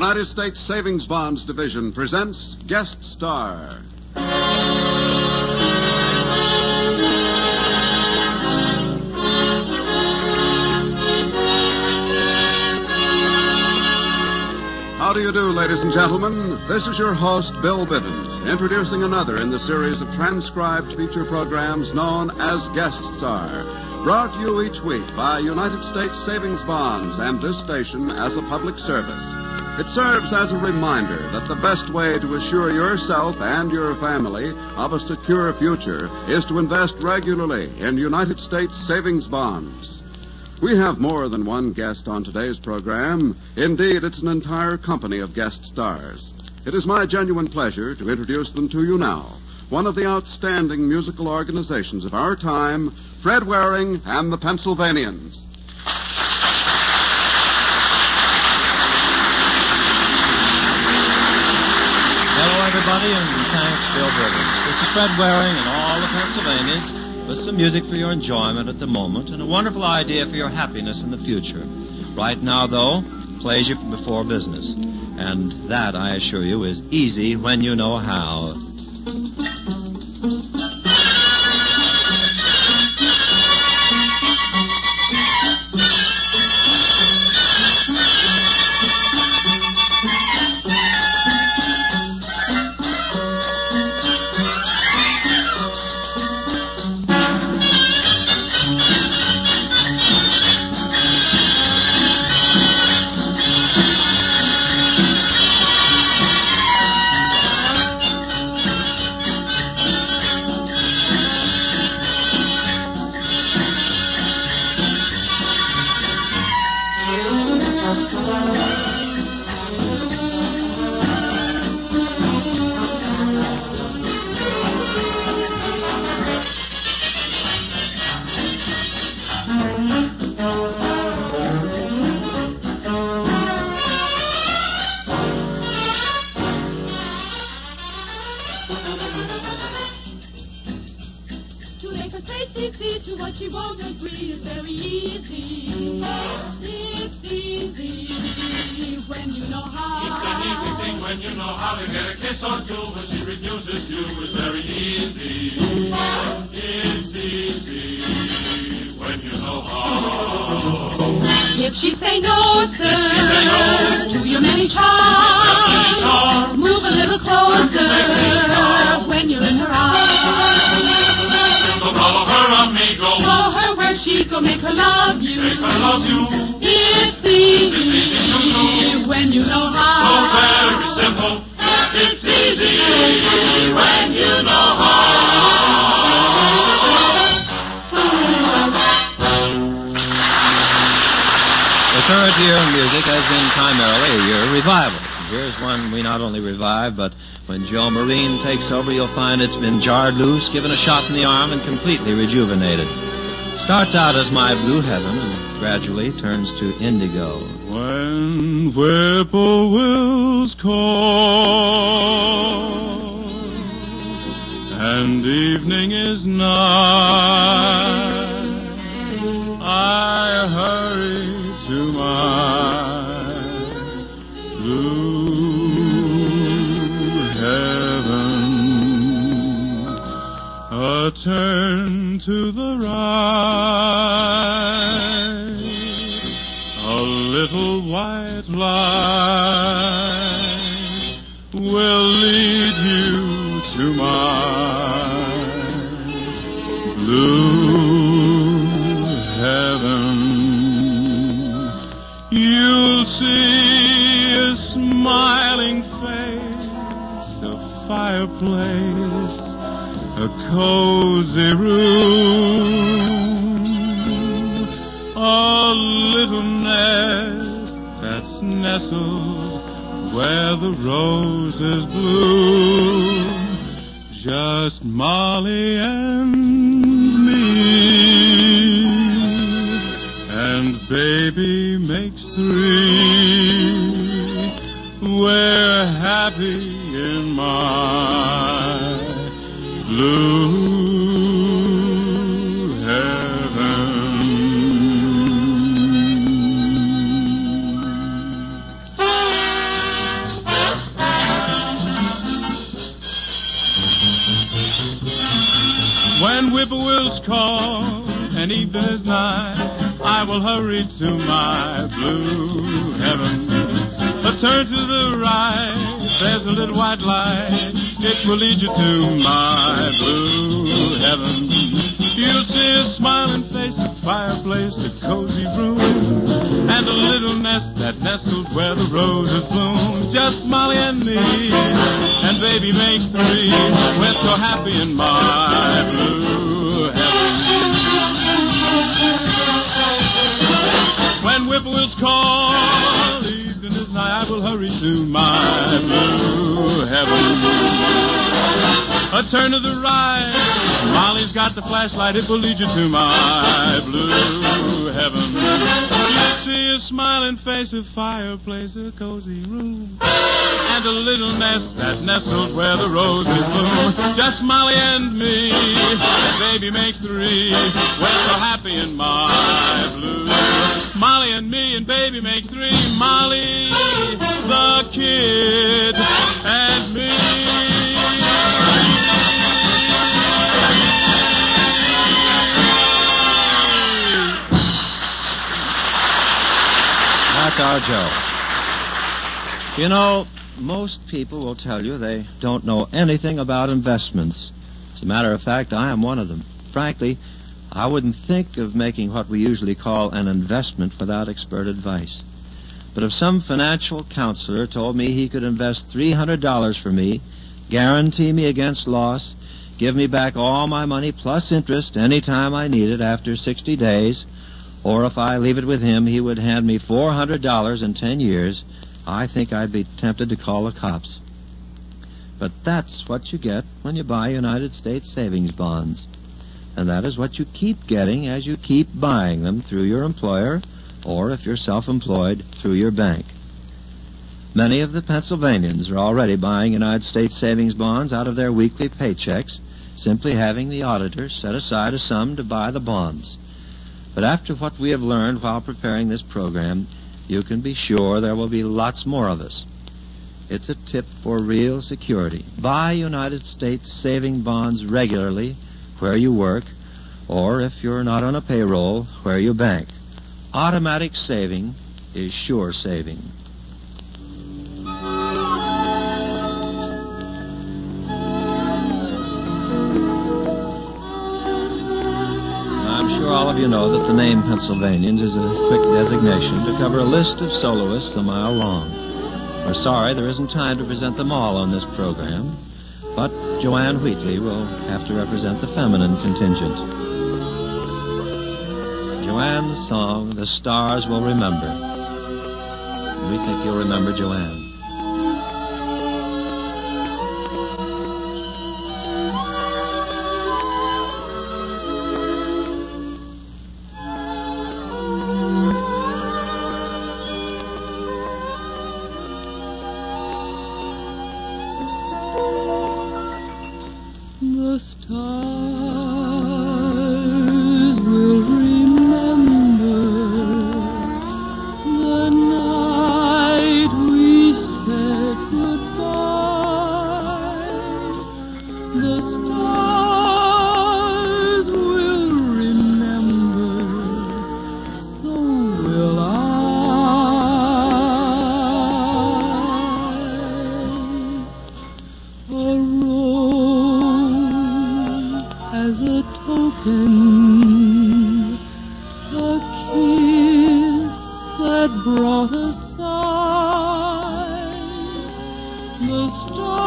United States Savings Bonds Division presents Guest Star. How do you do, ladies and gentlemen? This is your host, Bill Bivens, introducing another in the series of transcribed feature programs known as Guest Star, brought to you each week by United States Savings Bonds and this station as a public service. It serves as a reminder that the best way to assure yourself and your family of a secure future is to invest regularly in United States Savings Bonds. We have more than one guest on today's program. Indeed, it's an entire company of guest stars. It is my genuine pleasure to introduce them to you now. One of the outstanding musical organizations of our time, Fred Waring and the Pennsylvanians. Hello, everybody, and thanks, Bill Bivens. This is Fred Waring and all the Pennsylvanians with some music for your enjoyment at the moment and a wonderful idea for your happiness in the future. Right now, though, pleasure before business. And that, I assure you, is easy when you know how. Is very easy. It's easy when you know how. It's an easy thing when you know how to get a kiss or two when she refuses you. It's very easy. It's easy when you know how. If she say no, where make her love you. Make her love you. It's It's easy easy to when you know how. So how. very simple. It's easy when you know how. The current year in music has been primarily a year of revival. Here's one we not only revive, but when Joe Marine takes over, you'll find it's been jarred loose, given a shot in the arm, and completely rejuvenated. Starts out as My Blue Heaven and gradually turns to Indigo. When whippoorwills call and evening is nigh, I hurry to my blue heaven. A turn to the a little white light will lead you to my blue heaven. You'll see a smiling face, a fireplace, a cozy room, where the roses bloom. Just Molly and me, and baby makes three. We're happy in my blue whippoorwills call and even as night, I will hurry to my blue heaven. A turn to the right, there's a little white light. It will lead you to my blue heaven. You'll see a smiling face, a fireplace, a cozy room, and a little nest that nestled where the roses bloom. Just Molly and me, and baby makes three. We're so happy in my blue When whippoorwills call, evening is nigh, I will hurry to my blue heaven. A turn to the right. Molly's got the flashlight. It will lead you to my blue heaven. You'll see a smiling face, a fireplace, a cozy room, and a little nest that nestled where the roses bloom. Just Molly and me. Baby makes three. We're so happy in my blue. Molly and me and baby makes three. Molly, the kid, and me. That's our Joe. You know, most people will tell you they don't know anything about investments. As a matter of fact, I am one of them. Frankly, I wouldn't think of making what we usually call an investment without expert advice. But if some financial counselor told me he could invest $300 for me, guarantee me against loss, give me back all my money plus interest any time I need it after 60 days, or if I leave it with him, he would hand me $400 in 10 years, I think I'd be tempted to call the cops. But that's what you get when you buy United States savings bonds. And that is what you keep getting as you keep buying them through your employer, or if you're self-employed, through your bank. Many of the Pennsylvanians are already buying United States savings bonds out of their weekly paychecks, simply having the auditor set aside a sum to buy the bonds. But after what we have learned while preparing this program, you can be sure there will be lots more of us. It's a tip for real security. Buy United States saving bonds regularly where you work, or if you're not on a payroll, where you bank. Automatic saving is sure saving. I'm sure all of you know that the name Pennsylvanians is a quick designation to cover a list of soloists a mile long. We're sorry there isn't time to present them all on this program, but Joanne Wheatley will have to represent the feminine contingent. Joanne's song, The Stars Will Remember. We think you'll remember Joanne. Goodbye. The stars stars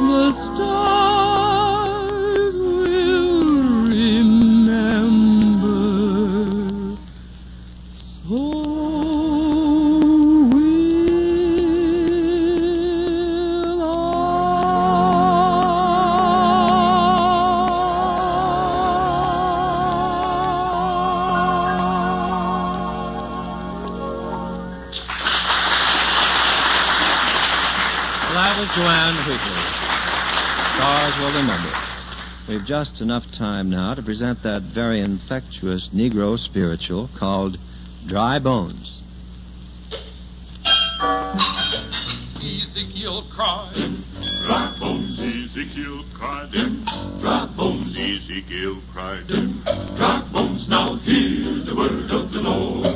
the stars will remember. So will I. Joanne Stars will remember. We've just enough time now to present that very infectious Negro spiritual called Dry Bones. Ezekiel cried, dry bones, Ezekiel cried, them dry bones, Ezekiel cried, them dry bones. Now hear the word of the Lord.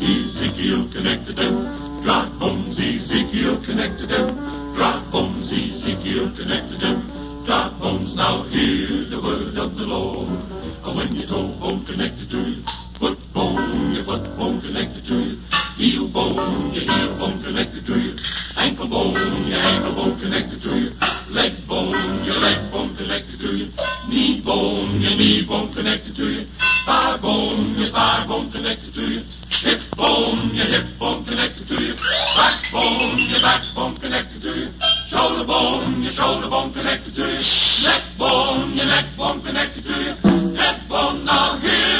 Ezekiel connected them, dry bones, Ezekiel connected them, dry bones, Ezekiel connected them, dry bones. Now hear the word of the Lord. And when your toe bone connected to you, bone, your foot bone connected to you, heel bone, your heel bone connected to you, ankle bone, your ankle bone connected to you, leg bone, your leg bone connected to you, knee bone, your knee bone connected to you, thigh bone, your thigh bone connected to you, hip bone, your hip bone connected to you, back bone, your back bone connected to you, shoulder bone, your shoulder bone connected to you, neck bone, your neck bone connected to you, head bone. Now hear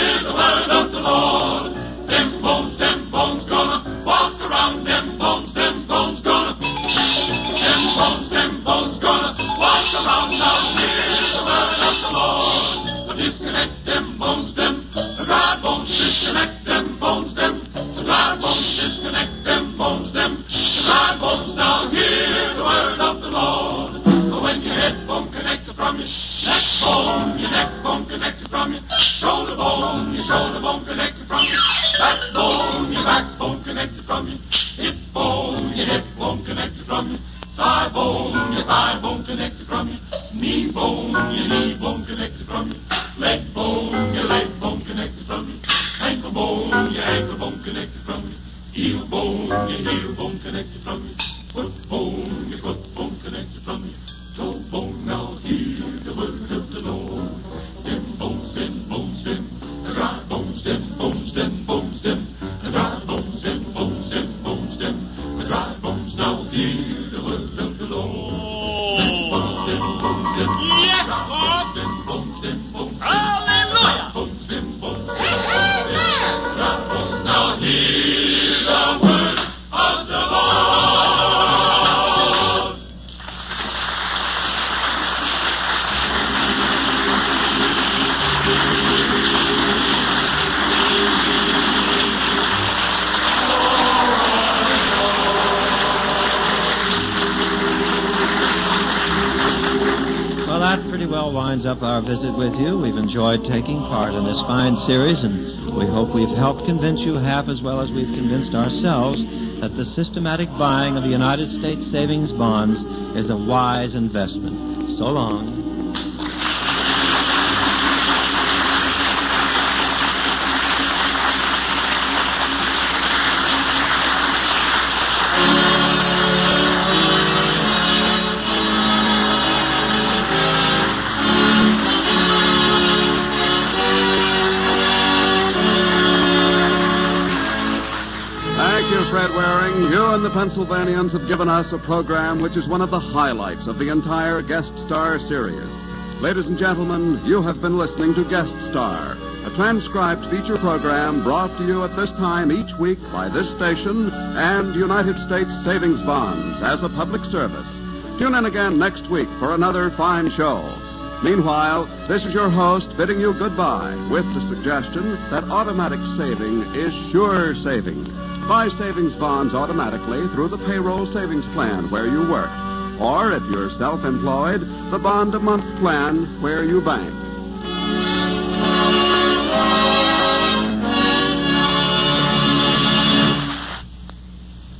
dry bone, your heel bone connected from bone, that pretty well winds up our visit with you. We've enjoyed taking part in this fine series, and we hope we've helped convince you half as well as we've convinced ourselves that the systematic buying of United States savings bonds is a wise investment. So long. Pennsylvanians have given us a program which is one of the highlights of the entire Guest Star series. Ladies and gentlemen, you have been listening to Guest Star, a transcribed feature program brought to you at this time each week by this station and United States Savings Bonds as a public service. Tune in again next week for another fine show. Meanwhile, this is your host bidding you goodbye with the suggestion that automatic saving is sure saving. Buy savings bonds automatically through the payroll savings plan where you work. Or if you're self employed, the bond a month plan where you bank.